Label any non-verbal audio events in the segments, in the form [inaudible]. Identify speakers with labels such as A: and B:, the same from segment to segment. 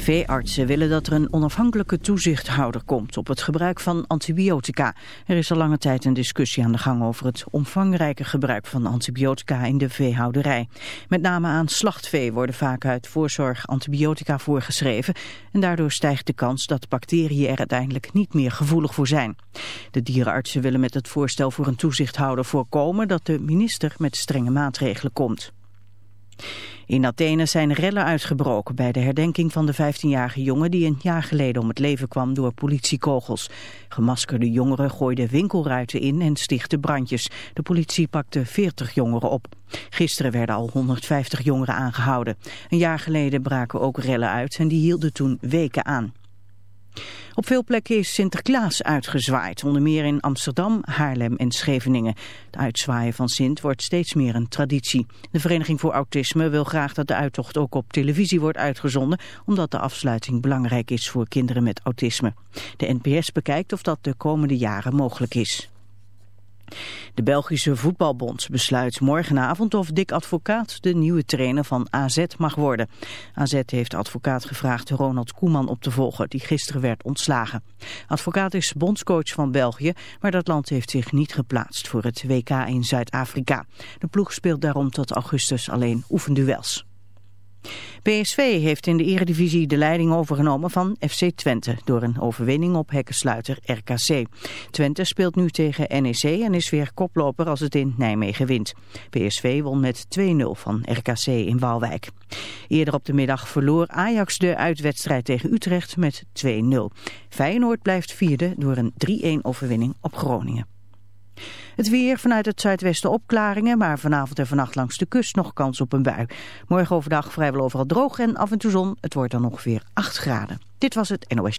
A: Veeartsen willen dat er een onafhankelijke toezichthouder komt op het gebruik van antibiotica. Er is al lange tijd een discussie aan de gang over het omvangrijke gebruik van antibiotica in de veehouderij. Met name aan slachtvee worden vaak uit voorzorg antibiotica voorgeschreven en daardoor stijgt de kans dat bacteriën er uiteindelijk niet meer gevoelig voor zijn. De dierenartsen willen met het voorstel voor een toezichthouder voorkomen dat de minister met strenge maatregelen komt. In Athene zijn rellen uitgebroken bij de herdenking van de 15-jarige jongen die een jaar geleden om het leven kwam door politiekogels. Gemaskerde jongeren gooiden winkelruiten in en stichtten brandjes. De politie pakte 40 jongeren op. Gisteren werden al 150 jongeren aangehouden. Een jaar geleden braken ook rellen uit en die hielden toen weken aan. Op veel plekken is Sinterklaas uitgezwaaid, onder meer in Amsterdam, Haarlem en Scheveningen. Het uitzwaaien van Sint wordt steeds meer een traditie. De Vereniging voor Autisme wil graag dat de uittocht ook op televisie wordt uitgezonden, omdat de afsluiting belangrijk is voor kinderen met autisme. De NPS bekijkt of dat de komende jaren mogelijk is. De Belgische Voetbalbond besluit morgenavond of Dick Advocaat de nieuwe trainer van AZ mag worden. AZ heeft advocaat gevraagd Ronald Koeman op te volgen, die gisteren werd ontslagen. Advocaat is bondscoach van België, maar dat land heeft zich niet geplaatst voor het WK in Zuid-Afrika. De ploeg speelt daarom tot augustus alleen oefenduels. PSV heeft in de eredivisie de leiding overgenomen van FC Twente door een overwinning op hekkensluiter RKC. Twente speelt nu tegen NEC en is weer koploper als het in Nijmegen wint. PSV won met 2-0 van RKC in Waalwijk. Eerder op de middag verloor Ajax de uitwedstrijd tegen Utrecht met 2-0. Feyenoord blijft vierde door een 3-1 overwinning op Groningen. Het weer vanuit het zuidwesten opklaringen, maar vanavond en vannacht langs de kust nog kans op een bui. Morgen overdag vrijwel overal droog en af en toe zon. Het wordt dan ongeveer 8 graden. Dit was het NOS.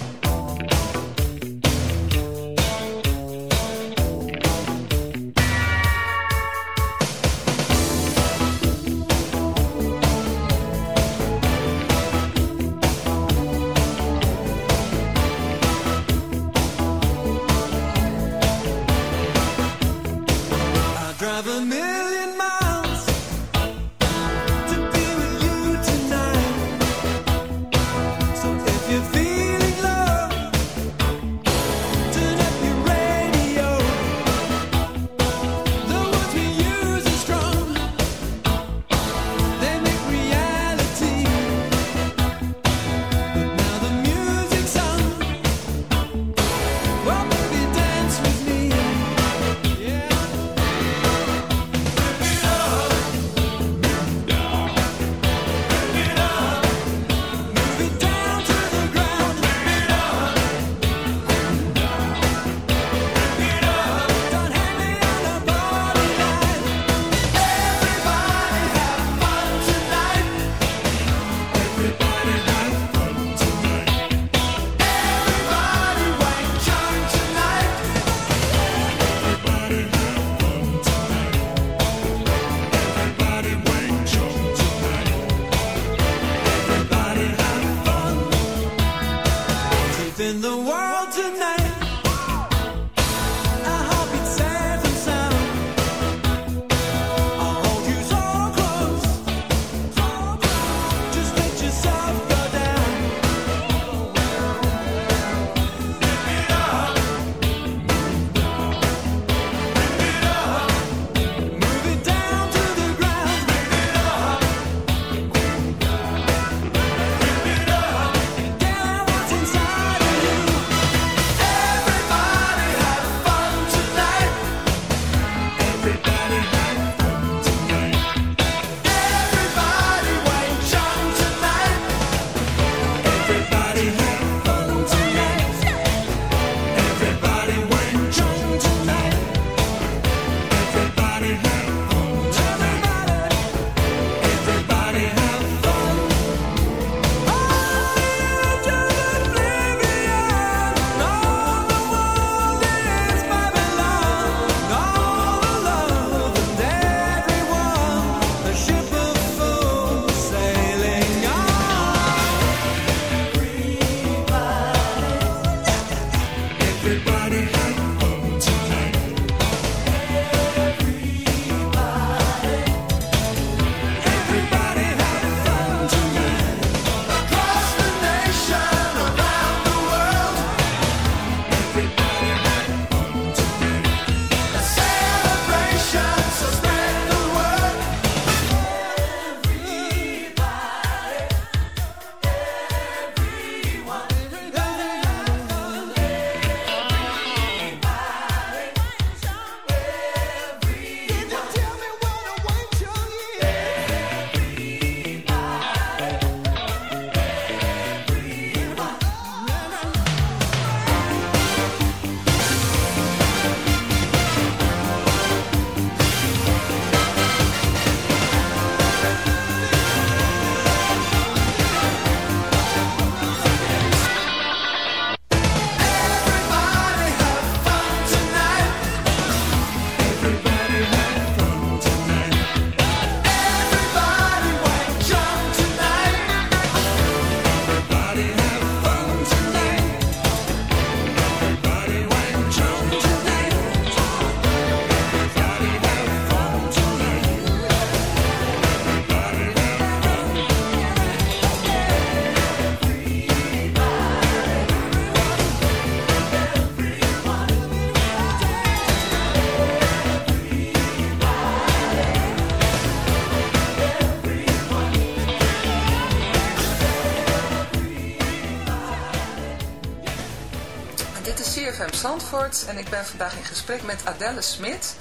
B: CFM Zandvoort en ik ben vandaag in gesprek met Adelle Smit.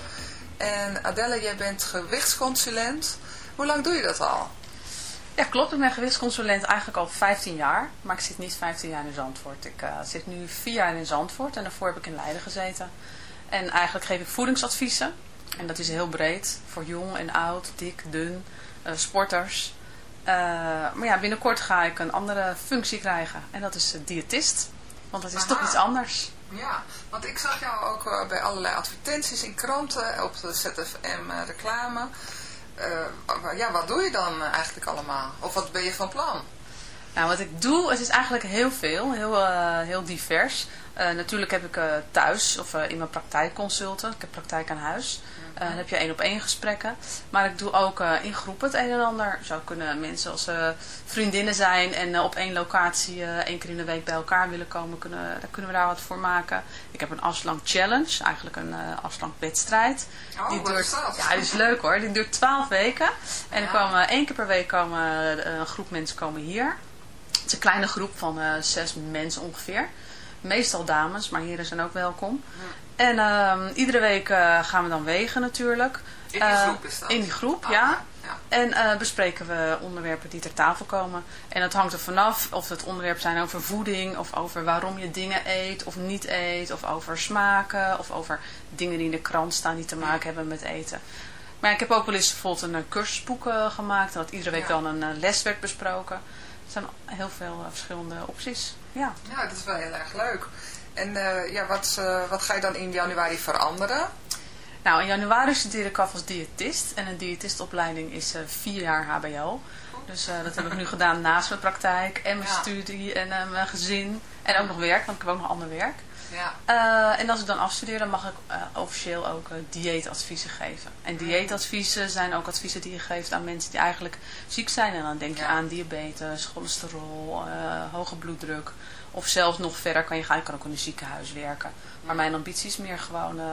B: En Adelle, jij bent gewichtsconsulent. Hoe lang doe je dat al?
C: Ja, klopt. Ik ben gewichtsconsulent eigenlijk al 15 jaar. Maar ik zit niet 15 jaar in Zandvoort. Ik eh, zit nu 4 jaar in Zandvoort en daarvoor heb ik in Leiden gezeten. En eigenlijk geef ik voedingsadviezen. En dat is heel breed. Voor jong en oud, dik, dun, eh, sporters. Eh, maar ja, binnenkort ga ik een andere functie krijgen. En dat is diëtist. Want dat is toch iets anders.
B: Ja, want ik zag jou ook eh, bij allerlei advertenties in kranten, op de ZFM eh, reclame. Eh, ja, wat doe je dan eigenlijk allemaal? Of wat ben je van plan?
C: Nou, wat ik doe, het is eigenlijk heel veel, heel, heel divers. Natuurlijk heb ik thuis of in mijn praktijk consulten. Ik heb praktijk aan huis. Eh, dan heb je één op één gesprekken. Maar ik doe ook eh, in groepen het een en ander. Zo kunnen mensen als eh, vriendinnen zijn en op één locatie één keer in de week bij elkaar willen komen. Kunnen, daar kunnen we daar wat voor maken. Ik heb een afslank challenge, eigenlijk een afslank wedstrijd.
B: Oh,
C: die
B: wat
C: duurt? Ja, die is leuk hoor. Die duurt 12 weken. En er komen één keer per week komen, een groep mensen komen hier. Het is een kleine groep van zes mensen ongeveer. Meestal dames, maar heren zijn ook welkom. En ehm, iedere week eh, gaan we dan wegen natuurlijk.
B: In die
C: Eh,
B: groep is dat?
C: In die groep,
B: Ah,
C: ja.
B: ja.
C: En eh, bespreken we onderwerpen die ter tafel komen. En het hangt er vanaf of het onderwerp zijn over voeding, of over waarom je dingen eet of niet eet, of over smaken, of over dingen die in de krant staan die te maken hebben met eten. Maar ik heb ook wel eens bijvoorbeeld een cursusboek gemaakt, dat iedere week
B: Ja.
C: dan een les werd besproken. Er zijn heel veel verschillende opties. Ja.
B: Ja, dat is wel heel erg leuk. En eh, ja, wat, eh, wat ga je dan in januari veranderen?
C: Nou, in januari studeer ik af als diëtist. En een diëtistopleiding is eh, vier jaar hbo. Dus dat heb ik nu [laughs] gedaan naast mijn praktijk en mijn
B: Ja.
C: studie en mijn gezin. En ook nog werk, want ik heb ook nog ander werk.
B: Ja.
C: En als ik dan afstudeer, dan mag ik officieel ook dieetadviezen geven. En dieetadviezen zijn ook adviezen die je geeft aan mensen die eigenlijk ziek zijn. En dan denk je
B: Ja.
C: aan diabetes, cholesterol, hoge bloeddruk. Of zelfs nog verder kan je gaan. Je kan ook in een ziekenhuis werken. Maar mijn ambitie is meer gewoon eh,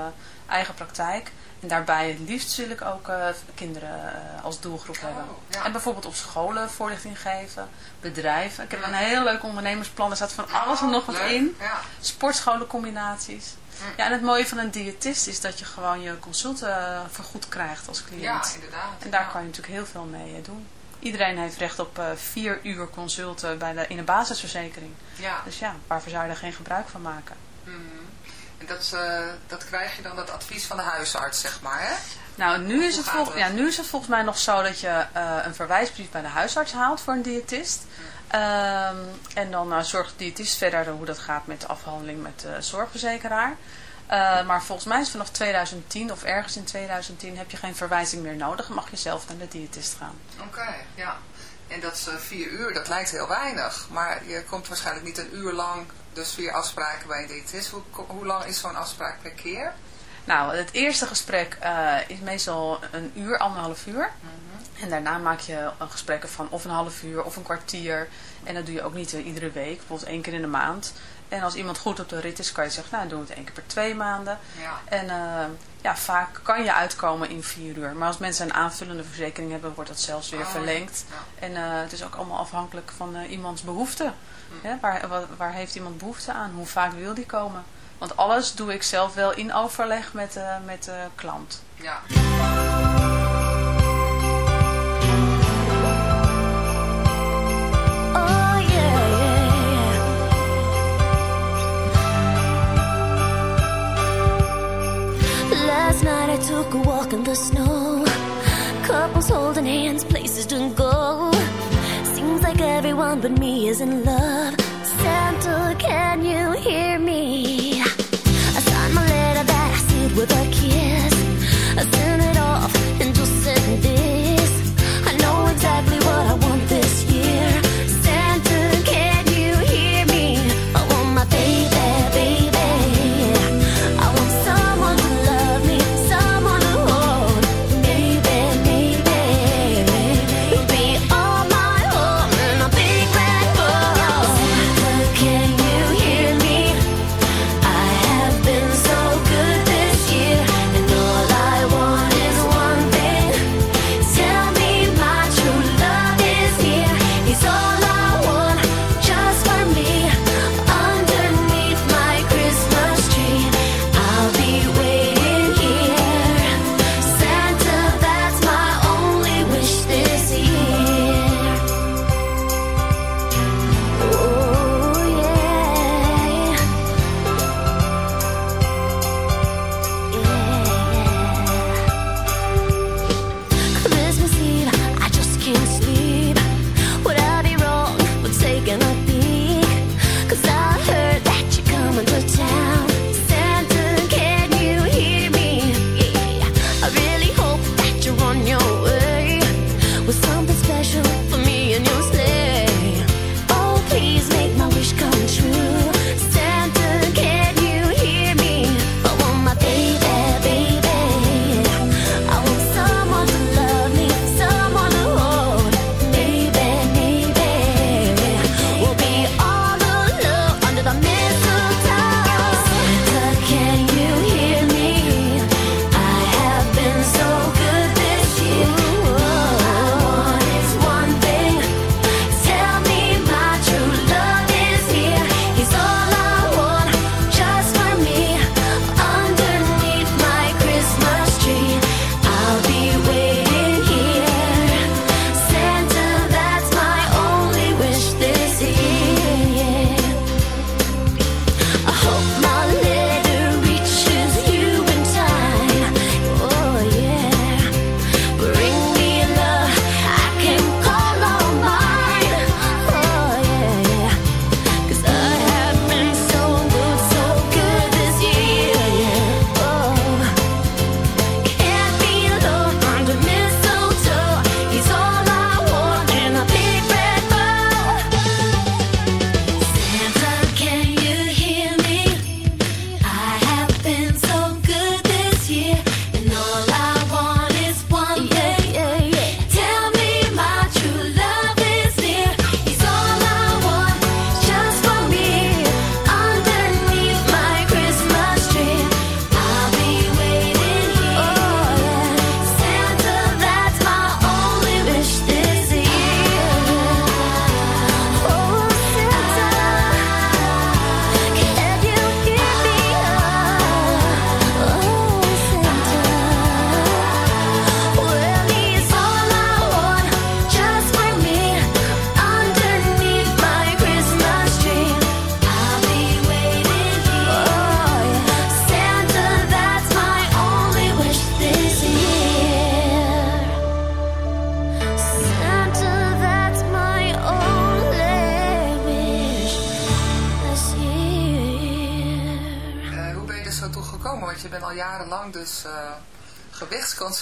C: eigen praktijk. En daarbij het liefst wil ik ook eh, kinderen eh, als doelgroep hebben.
B: ja.
C: En bijvoorbeeld op scholen voorlichting geven. Bedrijven. Ik heb een heel leuk ondernemersplan. Er staat van alles en nog wat
B: Leuk.
C: in
B: Ja.
C: sportscholencombinaties. Ja, en het mooie van een diëtist is dat je gewoon je consulten vergoed krijgt als cliënt.
B: ja, inderdaad.
C: En daar
B: Ja.
C: kan je natuurlijk heel veel mee doen. Iedereen heeft recht op eh, vier uur consulten bij de, in een basisverzekering.
B: Ja.
C: Dus ja, waarvoor zou je daar geen gebruik van maken?
B: Mhm. En dat, eh, dat krijg je dan dat advies van de huisarts, zeg maar, hè?
C: Nou, nu is, het vol- ja, nu is het volgens mij nog zo dat je eh, een verwijsbrief bij de huisarts haalt voor een diëtist. Ehm, en dan zorgt de diëtist verder hoe dat gaat met de afhandeling met de zorgverzekeraar. Eh, maar volgens mij is vanaf 2010 of ergens in 2010 heb je geen verwijzing meer nodig. Dan mag je zelf naar de diëtist gaan.
B: Oké, ja. En dat is eh, vier uur, dat lijkt heel weinig. Maar je komt waarschijnlijk niet een uur lang, dus vier afspraken bij een diëtist. Hoe, hoe lang is zo'n afspraak per keer?
C: Nou, het eerste gesprek eh, is meestal een uur, anderhalf uur. En daarna maak je een gesprekken van of een half uur of een kwartier. En dat doe je ook niet iedere week, bijvoorbeeld één keer in de maand. En als iemand goed op de rit is, kan je zeggen, nou, doen we het één keer per twee maanden.
B: Ja.
C: En eh, ja, vaak kan je uitkomen in vier uur. Maar als mensen een aanvullende verzekering hebben, wordt dat zelfs weer
B: Oh,
C: verlengd.
B: ja.
C: En eh, het is ook allemaal afhankelijk van eh, iemands behoeften. Hè, waar, waar, waar heeft iemand behoefte aan? Hoe vaak wil die komen? Want alles doe ik zelf wel in overleg met, met de klant.
B: Ja.
D: Took a walk in the snow. Couples holding hands, places to go. Seems like everyone but me is in love. Santa, can you hear me? I signed my letter that I sealed with a kiss.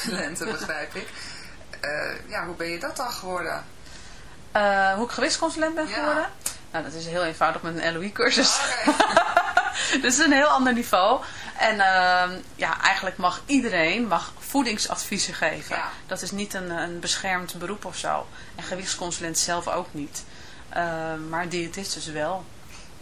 D: [laughs]
B: begrijp ik. Eh, ja, hoe ben je dat dan geworden?
C: Eh, hoe ik gewichtsconsulent ben
B: Ja.
C: geworden? Nou, dat is heel eenvoudig met een LOE-cursus.
B: Oké. [laughs]
C: dus een heel ander niveau. En ehm, ja, eigenlijk mag iedereen mag voedingsadviezen geven.
B: Ja.
C: Dat is niet een, een beschermd beroep of zo. En gewichtsconsulent zelf ook niet. Ehm, maar diëtist dus wel.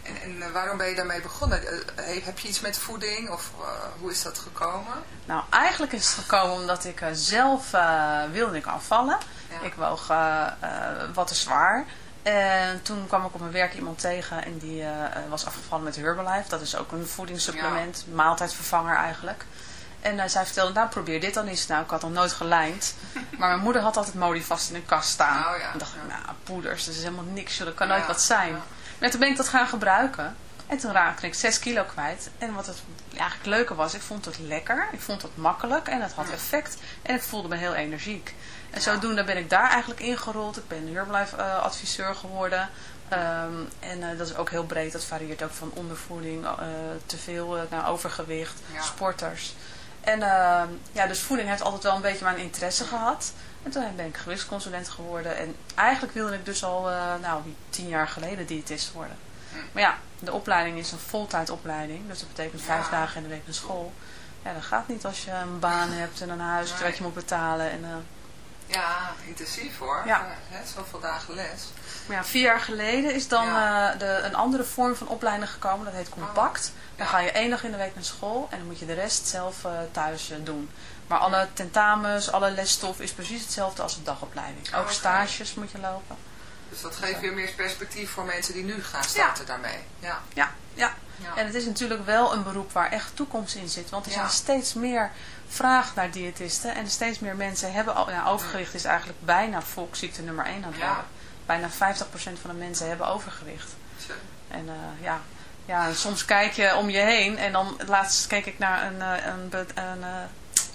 B: En, en eh, waarom ben je daarmee begonnen? Eh, he- heb je iets met voeding of eh, hoe is dat gekomen?
C: Nou, eigenlijk is het gekomen omdat ik eh, zelf eh, wilde ik afvallen.
B: Ja.
C: Ik woog eh, eh, wat te zwaar. En toen kwam ik op mijn werk iemand tegen en die eh, eh, was afgevallen met Herbalife. Dat is ook een voedingssupplement, maaltijdvervanger eigenlijk. En eh, zij vertelde, nou probeer dit dan eens. Nou, ik had nog nooit gelijnd. [laughs] Maar mijn moeder had altijd Modifast in een kast staan.
B: Oh ja,
C: En dacht ik, nou poeders, dat is helemaal niks. Dat kan nooit wat zijn.
B: Ja.
C: En toen ben ik dat gaan gebruiken. En toen raakte ik 6 kilo kwijt. En wat het eigenlijk leuke was, ik vond het lekker. Ik vond het makkelijk en het had effect. En ik voelde me heel energiek. En zodoende ben ik daar eigenlijk ingerold. Ik ben Herbalife eh, adviseur geworden. Ehm, en eh, dat is ook heel breed. Dat varieert ook van ondervoeding, eh, te veel naar overgewicht,
B: Ja.
C: sporters. En ehm, ja, dus voeding heeft altijd wel een beetje mijn interesse gehad. En toen ben ik gewichtsconsulent geworden. En eigenlijk wilde ik dus al, eh, nou, tien jaar geleden diëtist worden. Maar ja, de opleiding is een voltijdopleiding. Dus dat betekent vijf
B: Ja.
C: dagen in de week naar school. Ja, dat gaat niet als je een baan hebt en een huis
B: Nee.
C: wat je moet betalen. En, eh,
B: Ja, intensief hoor.
C: Ja.
B: Hè, zoveel dagen les.
C: maar ja, vier jaar geleden is dan
B: Ja.
C: de, een andere vorm van opleiding gekomen. Dat heet compact. Dan
B: Ja.
C: ga je één dag in de week naar school en dan moet je de rest zelf thuis doen. Maar alle tentamens, alle lesstof is precies hetzelfde als de dagopleiding. Ook
B: Oké.
C: stages moet je lopen.
B: Dus dat geeft weer meer perspectief voor mensen die nu gaan starten daarmee. Ja.
C: Ja, ja.
B: Ja.
C: En het is natuurlijk wel een beroep waar echt toekomst in zit. Want er
B: Ja.
C: zijn steeds meer vraag naar diëtisten. En steeds meer mensen hebben... al- Ja, overgewicht is eigenlijk bijna volksziekte nummer 1 aan het
B: Ja.
C: worden. Bijna 50% van de mensen hebben overgewicht. En eh, ja, ja, soms kijk je om je heen. En dan laatst keek ik naar een, eh, een, be- een, eh,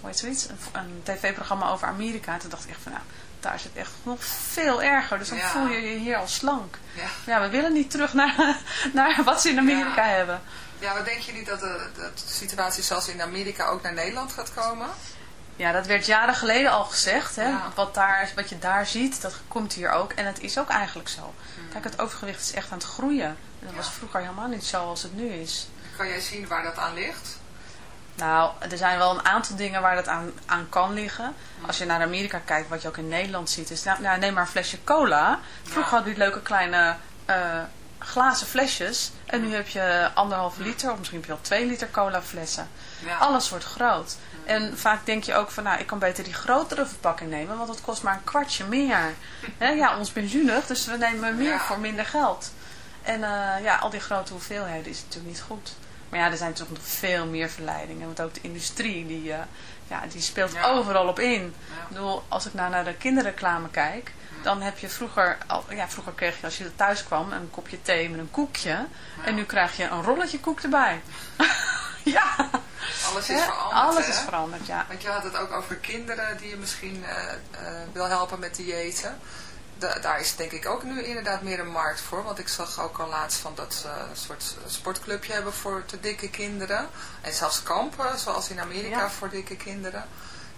C: hoe heet zoiets? Een, een tv-programma over Amerika. En toen dacht ik echt van, nou, daar is het echt nog veel erger. Dus dan
B: Ja.
C: voel je je hier al slank.
B: Ja.
C: Ja, we willen niet terug naar, [laughs] naar wat ze in Amerika
B: Ja.
C: hebben.
B: ja, wat denk je niet dat de, de situatie zoals in Amerika ook naar Nederland gaat komen?
C: Ja, dat werd jaren geleden al gezegd. Hè? Wat, daar, wat je daar ziet, dat komt hier ook. En het is ook eigenlijk zo. Kijk, het overgewicht is echt aan het groeien. En dat was vroeger helemaal niet zo als het nu is.
B: Kan jij zien waar dat aan ligt?
C: Nou, er zijn wel een aantal dingen waar dat aan, aan kan liggen. Als je naar Amerika kijkt, wat je ook in Nederland ziet, is, nou, nou, neem maar een flesje cola. Vroeger hadden die leuke kleine eh, glazen flesjes. En nu heb je anderhalve liter, of misschien heb je wel twee liter cola flessen.
B: Ja.
C: Alles wordt groot. En vaak denk je ook van, nou, ik kan beter die grotere verpakking nemen, want het kost maar een kwartje meer. Ja, [laughs] ons benzunig, dus we nemen meer
B: Ja.
C: voor minder geld. En eh, ja, al die grote hoeveelheden is natuurlijk niet goed. Maar ja, er zijn natuurlijk nog veel meer verleidingen. Want ook de industrie, die, eh, ja, die speelt
B: Ja.
C: overal op in.
B: Ja.
C: Ik bedoel, als ik nou naar de kinderreclame kijk, dan heb je vroeger, al, ja, vroeger kreeg je als je thuis kwam een kopje thee met een koekje. En nu krijg je een rolletje koek erbij. [laughs] ja,
B: Alles is veranderd,
C: alles
B: hè?
C: is veranderd, ja.
B: Want je had het ook over kinderen die je misschien eh, eh, wil helpen met diëten. Da- daar is denk ik ook nu inderdaad meer een markt voor. Want ik zag ook al laatst van dat ze een soort sportclubje hebben voor te dikke kinderen. En zelfs kampen, zoals in Amerika,
C: Ja.
B: voor dikke kinderen.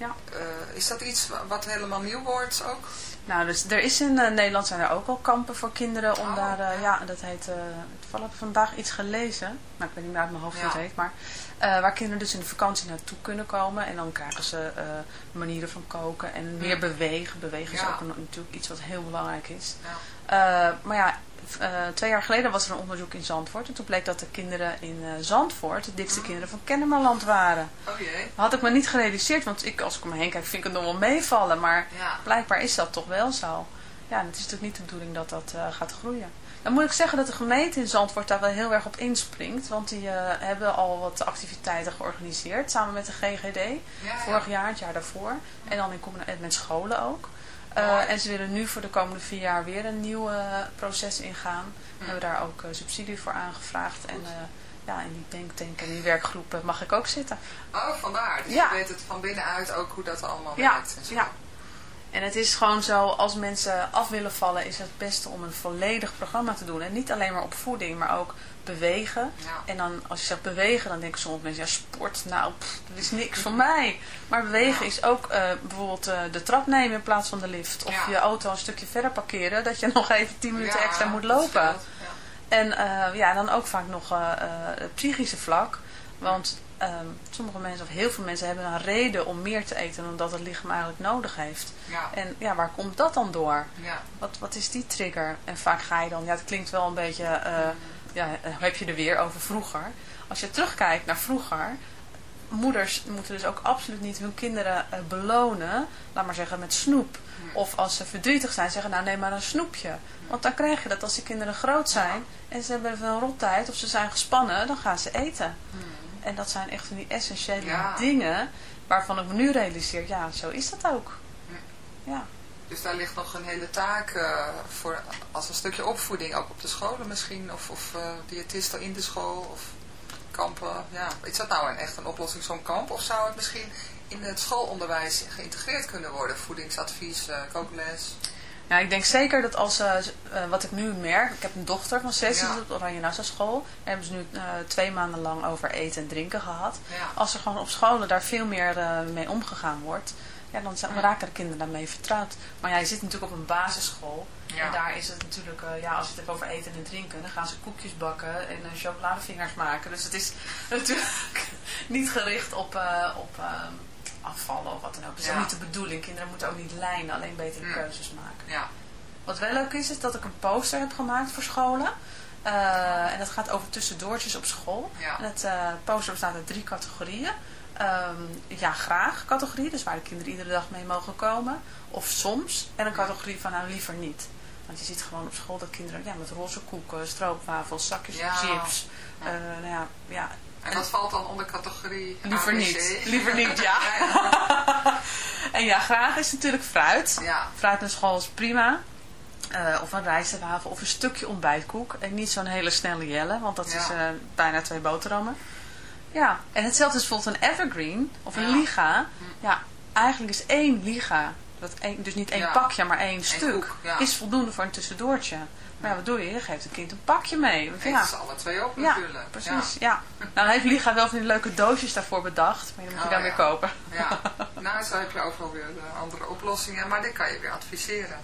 C: Ja.
B: Eh, is dat iets wa- wat helemaal nieuw wordt ook?
C: Nou, dus er is in eh, Nederland zijn er ook al kampen voor kinderen om
B: Oh,
C: daar, eh,
B: ja.
C: dat heet, toevallig heb ik vandaag iets gelezen, nou ik weet niet meer uit mijn hoofd hoe
B: Ja.
C: het heet, maar waar kinderen dus in de vakantie naartoe kunnen komen en dan krijgen ze manieren van koken en meer bewegen. Bewegen is ook natuurlijk iets wat heel belangrijk is. Maar ja, eh, twee jaar geleden was er een onderzoek in Zandvoort en toen bleek dat de kinderen in eh, Zandvoort de dikste kinderen van Kennemerland waren.
B: Oh jee.
C: Had ik me niet gerealiseerd, want ik, als ik om me heen kijk, vind ik het nog wel meevallen. Maar
B: Ja.
C: blijkbaar is dat toch wel zo. Ja, en het is natuurlijk niet de bedoeling dat dat eh, gaat groeien. Dan moet ik zeggen dat de gemeente in Zandvoort daar wel heel erg op inspringt. Want die hebben al wat activiteiten georganiseerd, samen met de GGD.
B: Ja,
C: Vorig
B: ja.
C: jaar, het jaar daarvoor. En dan in met scholen ook. Eh, en ze willen nu voor de komende vier jaar weer een nieuw eh, proces ingaan. We hebben daar ook eh, subsidie voor aangevraagd. En ja, in die denktank en die werkgroepen mag ik ook zitten.
B: Oh, vandaar. Dus
C: Ja.
B: je weet het van binnenuit ook hoe dat allemaal
C: Ja,
B: werkt. En zo.
C: ja. En het is gewoon zo, als mensen af willen vallen, is het beste om een volledig programma te doen. En niet alleen maar op voeding, maar ook bewegen.
B: Ja.
C: En dan, als je zegt bewegen, dan denken sommige mensen, ja sport, nou, pff, dat is niks voor mij. Maar bewegen
B: Ja.
C: is ook eh, bijvoorbeeld eh, de trap nemen in plaats van de lift. Of
B: Ja.
C: je auto een stukje verder parkeren, dat je nog even 10 minuten extra moet lopen. En eh, ja, dan ook vaak nog het psychische vlak. Want ehm, sommige mensen, of heel veel mensen, hebben een reden om meer te eten dan dat het lichaam eigenlijk nodig heeft.
B: Ja.
C: En ja, waar komt dat dan door?
B: Ja.
C: Wat, wat is die trigger? En vaak ga je dan, ja, het klinkt wel een beetje, eh, ja, eh, heb je er weer over vroeger. Als je terugkijkt naar vroeger, moeders moeten dus ook absoluut niet hun kinderen eh, belonen, laat maar zeggen, met snoep. Of als ze verdrietig zijn, zeggen, nou neem maar een snoepje. Want dan krijg je dat als die kinderen groot zijn en ze hebben een rottijd of ze zijn gespannen, dan gaan ze eten. En dat zijn echt van die essentiële
B: Ja.
C: dingen waarvan ik me nu realiseer, ja, zo is dat ook. Ja.
B: Dus daar ligt nog een hele taak eh, voor als een stukje opvoeding, ook op de scholen misschien, of, of eh, diëtisten in de school, of kampen. Ja. Is dat nou een, echt een oplossing, zo'n kamp? Of zou het misschien in het schoolonderwijs geïntegreerd kunnen worden? Voedingsadvies, eh kookles?
C: Ja, ik denk zeker dat als, eh, wat ik nu merk, ik heb een dochter van zes, die
B: Ja.
C: zit op Oranje Nassau school. Daar hebben ze nu eh, twee maanden lang over eten en drinken gehad.
B: Ja.
C: Als er gewoon op scholen daar veel meer mee omgegaan wordt, ja, dan raken de kinderen daarmee vertrouwd. Maar ja, je zit natuurlijk op een basisschool.
B: Ja.
C: En daar is het natuurlijk, ja, als je het hebt over eten en drinken, dan gaan ze koekjes bakken en eh, chocoladevingers maken. Dus het is [laughs] natuurlijk niet gericht op, op eh, afvallen of wat dan ook. Dat is
B: Ja.
C: niet de bedoeling. Kinderen moeten ook niet lijnen, alleen betere
B: Mm.
C: keuzes maken.
B: Ja.
C: Wat wel leuk is, is dat ik een poster heb gemaakt voor scholen. Eh, en dat gaat over tussendoortjes op school.
B: Ja.
C: En het eh, poster bestaat uit drie categorieën. Ehm, ja, graag categorie, dus waar de kinderen iedere dag mee mogen komen. Of soms. En een categorie van nou liever niet. Want je ziet gewoon op school dat kinderen ja, met roze koeken, stroopwafels, zakjes
B: Ja.
C: chips. eh, nou ja, ja,
B: En wat valt dan onder categorie
C: Liever
B: ABC?
C: niet. Liever niet, ja. [laughs] [laughs] en ja, graag is natuurlijk fruit.
B: Ja.
C: Fruit naar school is prima. Eh, of een rijstwafel of een stukje ontbijtkoek. En niet zo'n hele snelle jelle, want dat
B: Ja.
C: is eh, bijna twee boterhammen. Ja, en hetzelfde is bijvoorbeeld een evergreen of een
B: Ja.
C: liga. Ja, eigenlijk is één liga, dat dus niet één
B: Ja.
C: pakje, maar één stuk,
B: koek, ja.
C: is voldoende voor een tussendoortje. Maar ja, wat doe je? Je geeft een kind een pakje mee. Want ja,
B: ze alle twee op
C: ja,
B: natuurlijk.
C: precies. Ja. Nou, dan heeft Liga wel van die leuke doosjes daarvoor bedacht. Maar die moet je
B: Oh,
C: dan
B: ja.
C: weer kopen.
B: Ja. [laughs] Nou, zo heb je overal weer eh, andere oplossingen, maar dit kan je weer adviseren.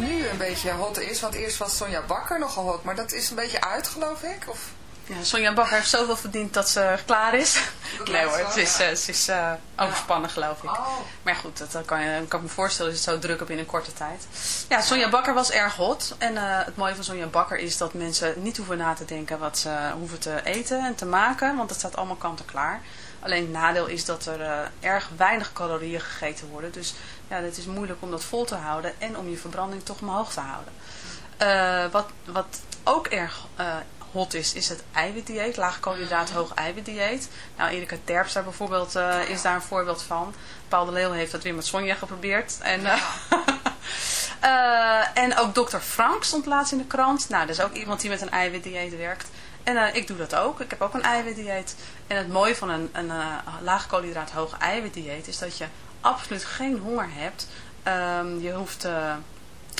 B: Nu een beetje hot is? Want eerst was Sonja Bakker nogal hot, maar dat is een beetje uit, geloof ik? Of...
C: Ja, Sonja Bakker heeft zoveel verdiend dat ze klaar is. [laughs] Nee hoor, het is, eh, ze is eh, overspannen geloof ik.
B: Oh.
C: Maar goed, dat dat kan, je, kan ik me voorstellen, is het zo druk op in een korte tijd. Ja, Sonja Bakker was erg hot. En eh, het mooie van Sonja Bakker is dat mensen niet hoeven na te denken wat ze hoeven te eten en te maken. Want het staat allemaal kant en klaar. Alleen het nadeel is dat er erg weinig calorieën gegeten worden. Dus ja, het is moeilijk om dat vol te houden en om je verbranding toch omhoog te houden. Eh, wat, wat ook erg eh, hot is, is het eiwitdieet. Laag koolhydraat, hoog eiwitdieet. Nou, Erika Terpstra bijvoorbeeld eh, is daar een voorbeeld van. Paul de Leeuw heeft dat weer met Sonja geprobeerd. En, [laughs] en ook dokter Frank stond laatst in de krant. Nou, dat is ook iemand die met een eiwitdieet werkt. En ik doe dat ook. Ik heb ook een eiwitdieet. En het mooie van een, een eh, laag koolhydraat, hoog eiwitdieet is dat je absoluut geen honger hebt. Ehm, je hoeft... eh,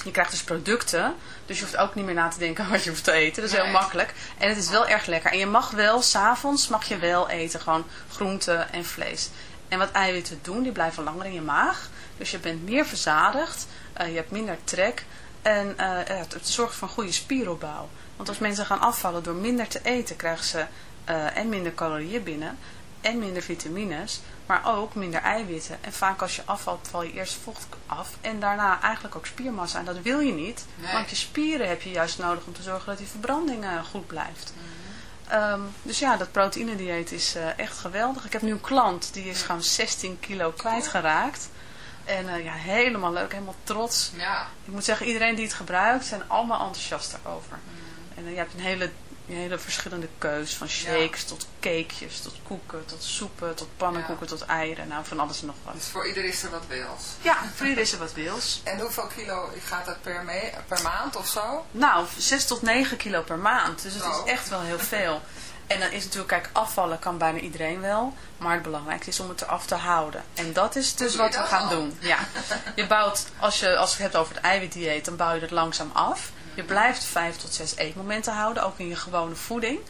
C: je krijgt dus producten, dus je hoeft ook niet meer na te denken [laughs] wat je hoeft te eten. Dat is heel
B: Nee.
C: makkelijk. En het is wel erg lekker. En je mag wel, s'avonds mag je wel eten, gewoon groenten en vlees. En wat eiwitten doen, die blijven langer in je maag. Dus je bent meer verzadigd, eh, je hebt minder trek. En eh, het, zorgt voor een goede spieropbouw. Want als mensen gaan afvallen door minder te eten, krijgen ze en minder calorieën binnen en minder vitamines, maar ook minder eiwitten. En vaak als je afvalt, val je eerst vocht af en daarna eigenlijk ook spiermassa. En dat wil je niet,
B: Nee.
C: want je spieren heb je juist nodig om te zorgen dat die verbranding goed blijft. Ehm, dus ja, dat proteïnedieet is eh, echt geweldig. Ik heb nu een klant, die is gewoon 16 kilo kwijtgeraakt. En eh, ja, helemaal leuk, helemaal trots.
B: Ja.
C: Ik moet zeggen, iedereen die het gebruikt, zijn allemaal enthousiast daarover. En eh, je hebt een hele, een hele verschillende keus. Van shakes tot cakejes, tot koeken, tot soepen, tot pannenkoeken, tot eieren. Nou, van alles en nog wat.
B: Dus voor ieder is er wat wils.
C: Ja, voor iedereen is er wat wils. [laughs]
B: En hoeveel kilo gaat dat per, per maand of zo?
C: Nou, 6 tot 9 kilo per maand. Dus het is echt wel heel veel. En dan is natuurlijk, kijk, afvallen kan bijna iedereen wel. Maar het belangrijkste is om het eraf te houden. En dat is dus wat we gaan
B: al?
C: doen. Ja. Je bouwt, als je, als je het hebt over het eiwitdieet, dan bouw je het langzaam af. Je blijft 5 tot 6 eetmomenten houden, ook in je gewone voeding.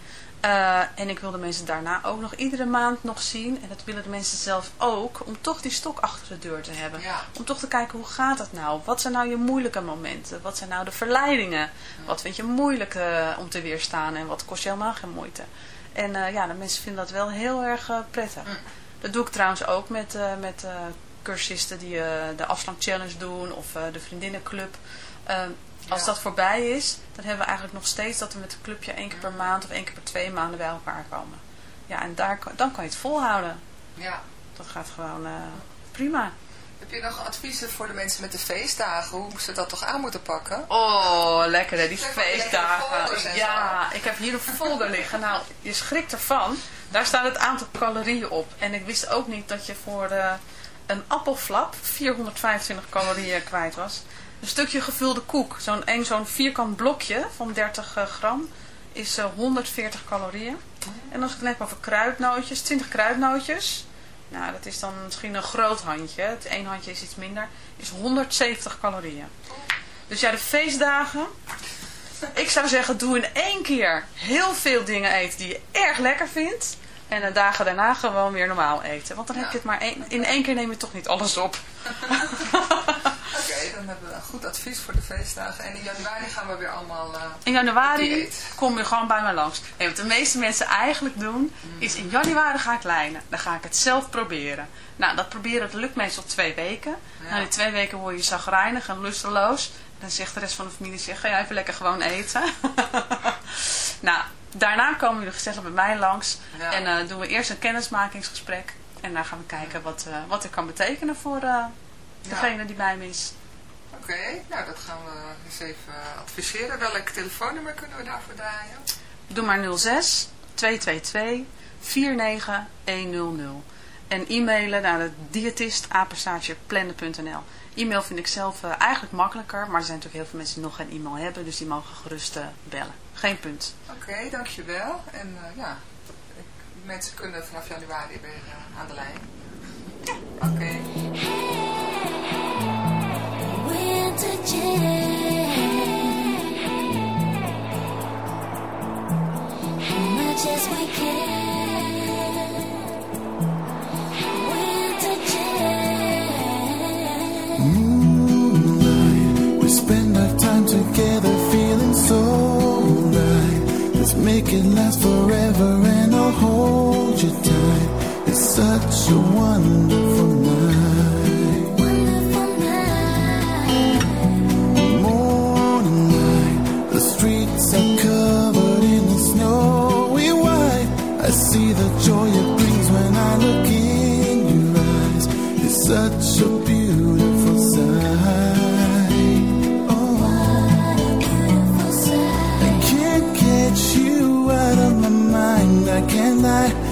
C: Eh, en ik wil de mensen daarna ook nog iedere maand nog zien. En dat willen de mensen zelf ook. Om toch die stok achter de deur te hebben.
B: Ja.
C: Om toch te kijken hoe gaat het nou? Wat zijn nou je moeilijke momenten? Wat zijn nou de verleidingen? Wat vind je moeilijk eh, om te weerstaan? En wat kost je helemaal geen moeite? En eh, ja, de mensen vinden dat wel heel erg prettig. Dat doe ik trouwens ook met, met cursisten die de afslank challenge doen. Of de vriendinnenclub. Als dat voorbij is, dan hebben we eigenlijk nog steeds dat we met een clubje één keer per maand of één keer per twee maanden bij elkaar komen. Ja, en daar, dan kan je het volhouden.
B: Ja.
C: Dat gaat gewoon eh, prima.
B: Heb je nog adviezen voor de mensen met de feestdagen? Hoe ze dat toch aan moeten pakken?
C: Oh, lekker hè, die feestdagen. Ja, ik heb hier een folder liggen. Nou, je schrikt ervan. Daar staat het aantal calorieën op. En ik wist ook niet dat je voor eh, een appelflap 425 calorieën kwijt was. Een stukje gevulde koek, zo'n zo'n vierkant blokje van 30 eh, gram, is eh, 140 calorieën. En als ik het net heb over kruidnootjes, 20 kruidnootjes. Nou, dat is dan misschien een groot handje. Het één handje is iets minder. Is 170 calorieën. Dus ja, de feestdagen. Ik zou zeggen, doe in één keer heel veel dingen eten die je erg lekker vindt. En de dagen daarna gewoon weer normaal eten. Want dan heb je het maar één, in één keer neem je toch niet alles op. [laughs]
B: Dan hebben we een goed advies voor de feestdagen. En in januari gaan we weer allemaal... eh,
C: In januari kom je gewoon bij me langs. Nee, wat de meeste mensen eigenlijk doen, is in januari ga ik lijnen. Dan ga ik het zelf proberen. Nou, dat proberen, dat lukt meestal twee weken.
B: Ja.
C: Na die twee weken word je zagrijnig en lusteloos. Dan zegt de rest van de familie, zeg, ga jij even lekker gewoon eten. [laughs] nou, daarna komen jullie gezellig bij mij langs.
B: Ja.
C: En eh, doen we eerst een kennismakingsgesprek. En daar gaan we kijken wat, eh, wat er kan betekenen voor degene die bij me is.
B: Oké, nou dat gaan we eens even adviseren. Welk telefoonnummer kunnen we daarvoor draaien?
C: Doe maar 06 222 49100. En e-mailen naar de diëtist. E-mail vind ik zelf eh, eigenlijk makkelijker, maar er zijn natuurlijk heel veel mensen die nog geen e-mail hebben, dus die mogen gerust eh, bellen. Geen punt.
B: Oké, dankjewel. En eh, ja, ik- mensen kunnen vanaf januari weer aan de lijn. Oké.
D: Winter
E: forever and I'll hold you tight. It's such a wonderful such a beautiful sight. Oh. I can't get you out of my mind. I can't lie.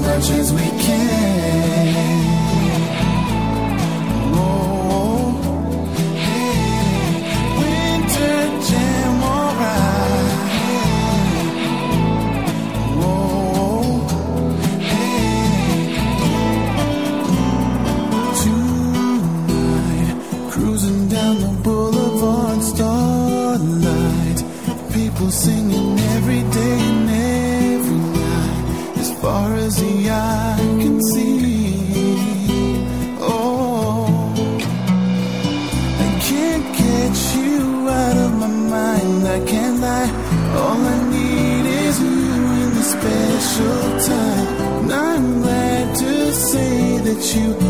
E: Much as we you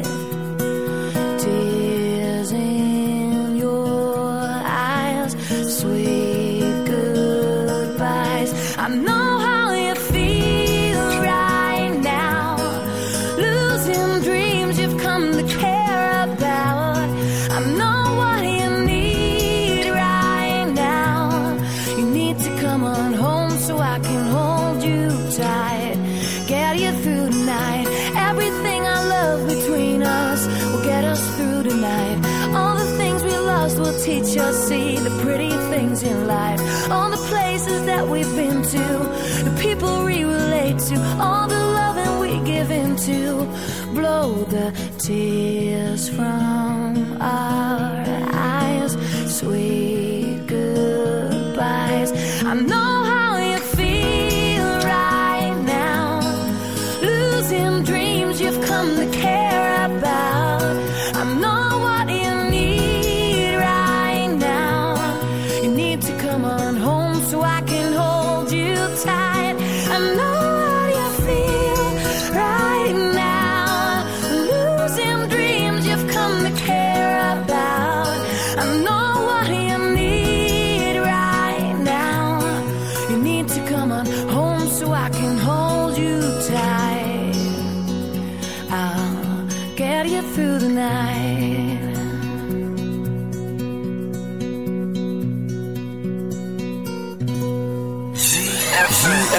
F: shoulder tears.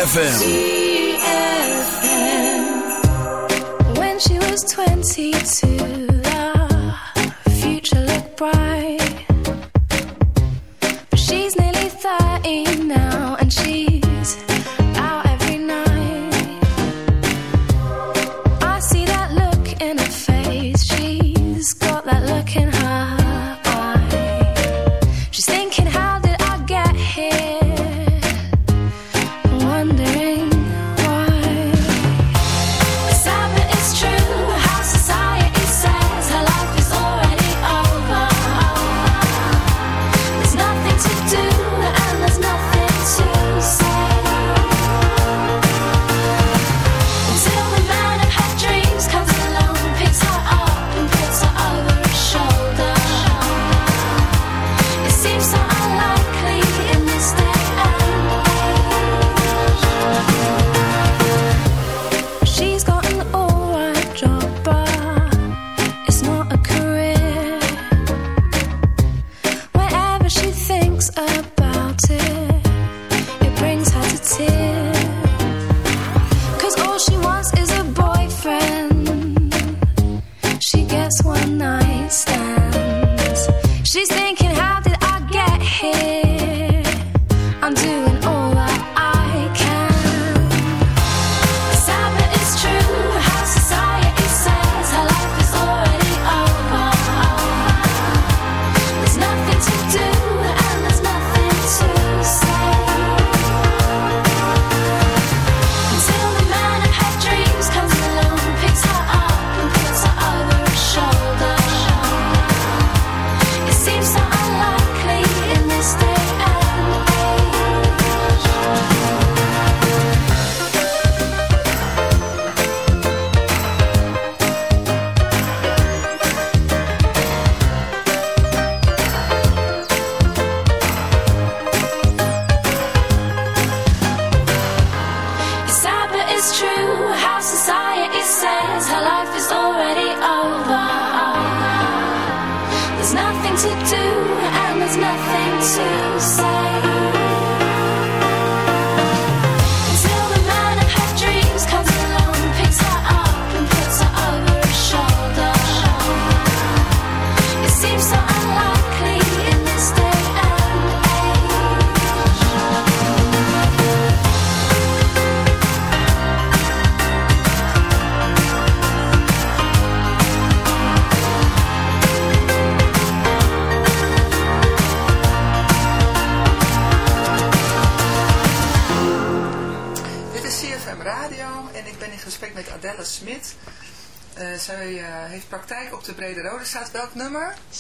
G: ZFM.
F: When she was 22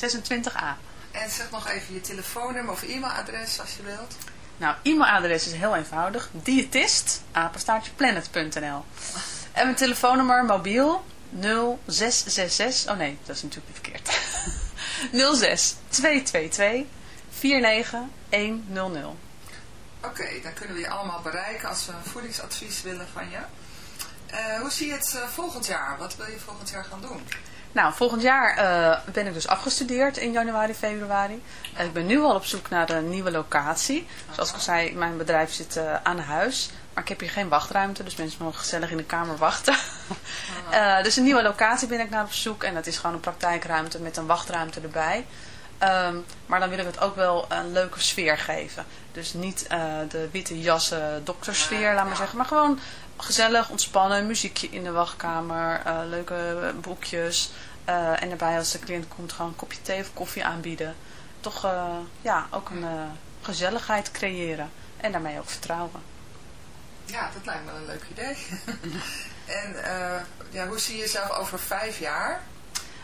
C: 26a.
B: En zeg nog even je telefoonnummer of e-mailadres als je wilt.
C: Nou, e-mailadres is heel eenvoudig. Diëtist, apenstaartjeplanet.nl En mijn telefoonnummer mobiel 0666... Oh nee, dat is natuurlijk verkeerd. 06 222 49100.
B: Oké, dan kunnen we je allemaal bereiken als we een voedingsadvies willen van je. Eh, hoe zie je het eh, volgend jaar? Wat wil je volgend jaar gaan doen?
C: Nou, volgend jaar eh, ben ik dus afgestudeerd in januari, februari. En ik ben nu al op zoek naar een nieuwe locatie. Zoals ik al zei, mijn bedrijf zit eh, aan huis. Maar ik heb hier geen wachtruimte, dus mensen mogen gezellig in de kamer wachten. [laughs] Eh, dus een nieuwe locatie ben ik naar op zoek. En dat is gewoon een praktijkruimte met een wachtruimte erbij. Ehm, maar dan willen we het ook wel een leuke sfeer geven. Dus niet de witte jassen doktersfeer, laat maar zeggen. Maar gewoon gezellig, ontspannen, muziekje in de wachtkamer, eh, leuke boekjes. eh, en daarbij als de cliënt komt gewoon een kopje thee of koffie aanbieden. Toch eh, ja, ook een gezelligheid creëren. En daarmee ook vertrouwen.
B: Ja, dat lijkt me een leuk idee. [laughs] en ja, hoe zie je jezelf over vijf jaar?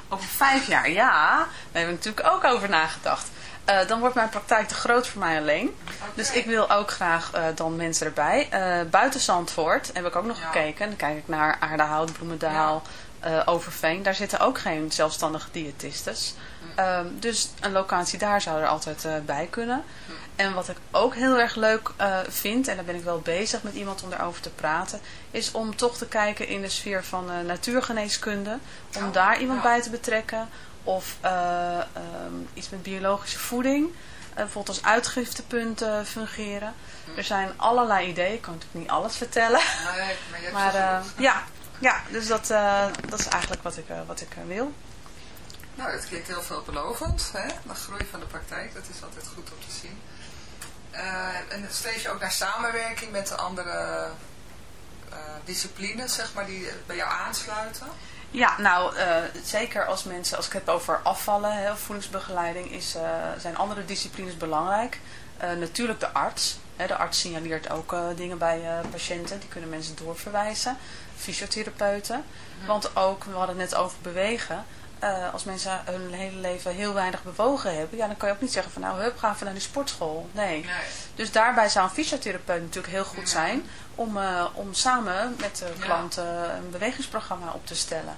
C: Over vijf jaar, ja. Daar hebben we natuurlijk ook over nagedacht. Eh, dan wordt mijn praktijk te groot voor mij alleen. Dus ik wil ook graag eh, dan mensen erbij. Eh, buiten Zandvoort heb ik ook nog gekeken. Dan kijk ik naar Aardehout, Bloemendaal, Overveen. Daar zitten ook geen zelfstandige diëtistes. Ehm, dus een locatie daar zou er altijd bij kunnen. En wat ik ook heel erg leuk eh, vind, en daar ben ik wel bezig met iemand om daarover te praten, is om toch te kijken in de sfeer van eh, natuurgeneeskunde. Om daar iemand bij te betrekken. Of eh, ehm, iets met biologische voeding. Bijvoorbeeld als uitgiftepunt fungeren. Er zijn allerlei ideeën. Ik kan natuurlijk niet alles vertellen.
B: Nee, maar je [laughs]
C: ja, ja, dus dat, dat is eigenlijk wat ik, wat ik wil.
B: Nou, dat klinkt heel veelbelovend. Hè? De groei van de praktijk, dat is altijd goed om te zien. Eh, en streef je ook naar samenwerking met de andere eh, disciplines, zeg maar, die bij jou aansluiten?
C: Ja, nou, eh, zeker als mensen, als ik het heb over afvallen, hè, voedingsbegeleiding, is, zijn andere disciplines belangrijk. Natuurlijk de arts. Hè, de arts signaleert ook dingen bij patiënten, die kunnen mensen doorverwijzen. Fysiotherapeuten. Want ook, we hadden het net over bewegen. Eh, als mensen hun hele leven heel weinig bewogen hebben, ja, dan kan je ook niet zeggen van nou, hup, gaan we naar die sportschool. Nee. Dus daarbij zou een fysiotherapeut natuurlijk heel goed zijn om, eh, om samen met de
B: Ja.
C: klanten een bewegingsprogramma op te stellen.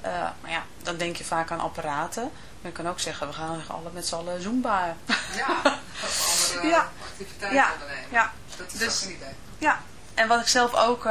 C: Eh, maar ja, dan denk je vaak aan apparaten. Maar je kan ook zeggen, we gaan alle met z'n allen zumba.
B: Ja, [laughs] of andere
C: Ja.
B: activiteiten
C: Ja,
B: ondernemen.
C: ja.
B: Dat is
C: Dus-
B: ook een idee.
C: Ja, en wat ik zelf ook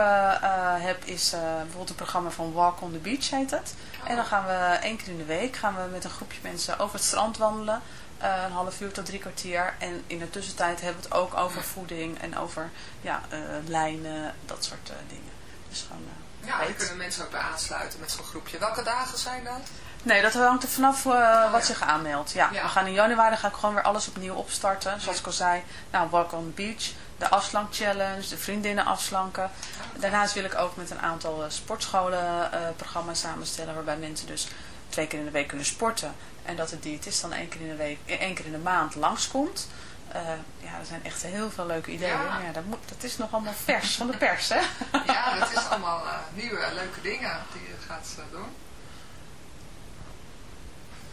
C: heb is bijvoorbeeld een programma van Walk on the Beach heet het. En dan gaan we één keer in de week gaan we met een groepje mensen over het strand wandelen. eh, een half uur tot drie kwartier. En in de tussentijd hebben we het ook over voeding en over ja, eh, lijnen, dat soort eh, dingen. Dus gewoon
B: Ja, daar kunnen mensen ook bij aansluiten met zo'n groepje. Welke dagen zijn dat?
C: Nee, dat hangt er vanaf eh, wat zich aanmeldt. Ja,
B: Ja.
C: we gaan in januari ga ik gewoon weer alles opnieuw opstarten. Zoals ik al zei, nou, Walk on the Beach, de afslank challenge, de vriendinnen afslanken. Daarnaast wil ik ook met een aantal eh, sportscholen eh, programma's samenstellen waarbij mensen dus twee keer in de week kunnen sporten. En dat de diëtist dan één keer in de week, eh, één keer in de maand langskomt. Eh ja, er zijn echt heel veel leuke ideeën.
B: Ja.
C: Ja, dat, moet, dat is nog allemaal vers van de pers, hè? [laughs]
B: Ja, dat is allemaal nieuwe leuke dingen die je gaat eh, doen.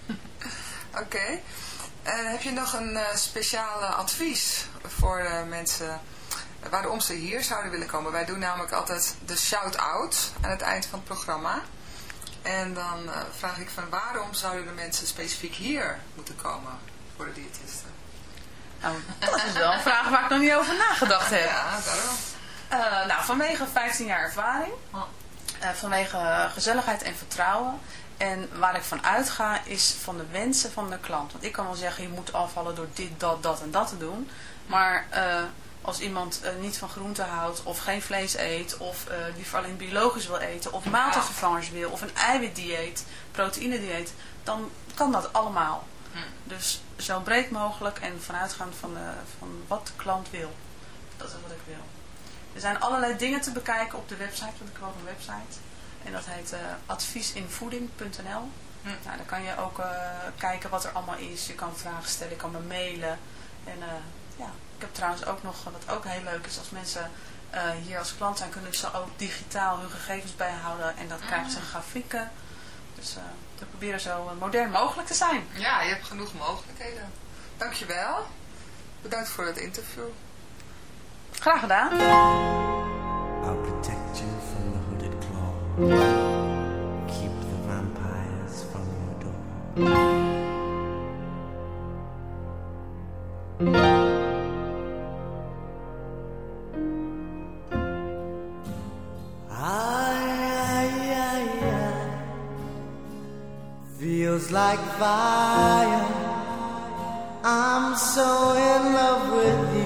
B: [laughs] Oké. Eh, heb je nog een eh, speciale advies voor eh, mensen waarom ze hier zouden willen komen? Wij doen namelijk altijd de shout-out aan het eind van het programma. En dan eh, vraag ik van waarom zouden de mensen specifiek hier moeten komen voor de diëtisten?
C: Nou, dat is wel een vraag waar ik nog niet over nagedacht heb.
B: Ja, daarom.
C: Eh, nou, vanwege 15 jaar ervaring, eh, vanwege gezelligheid en vertrouwen En waar ik van uitga is van de wensen van de klant. Want ik kan wel zeggen, je moet afvallen door dit, dat, dat en dat te doen. Maar eh, als iemand eh, niet van groente houdt, of geen vlees eet, of eh liever alleen biologisch wil eten, of maaltijdvervangers wil, of een eiwitdieet, proteïnedieet, dan kan dat allemaal. Dus zo breed mogelijk en vanuitgaand van, de, van wat de klant wil. Dat is wat ik wil. Er zijn allerlei dingen te bekijken op de website, want ik heb ook een website. En dat heet eh, adviesinvoeding.nl.
B: Hm.
C: Nou, dan kan je ook eh, kijken wat er allemaal is. Je kan vragen stellen, je kan me mailen. En eh, ja, ik heb trouwens ook nog, wat ook heel leuk is, als mensen hier als klant zijn, kunnen ze ook digitaal hun gegevens bijhouden. En dat krijgen ze grafieken. Dus we proberen zo modern mogelijk te zijn.
B: Ja, je hebt genoeg mogelijkheden. Dankjewel. Bedankt voor het interview.
C: Graag gedaan.
E: I'll protect you from the hooded claw. Keep the vampires from your door.
H: Like fire. I'm so in love with you.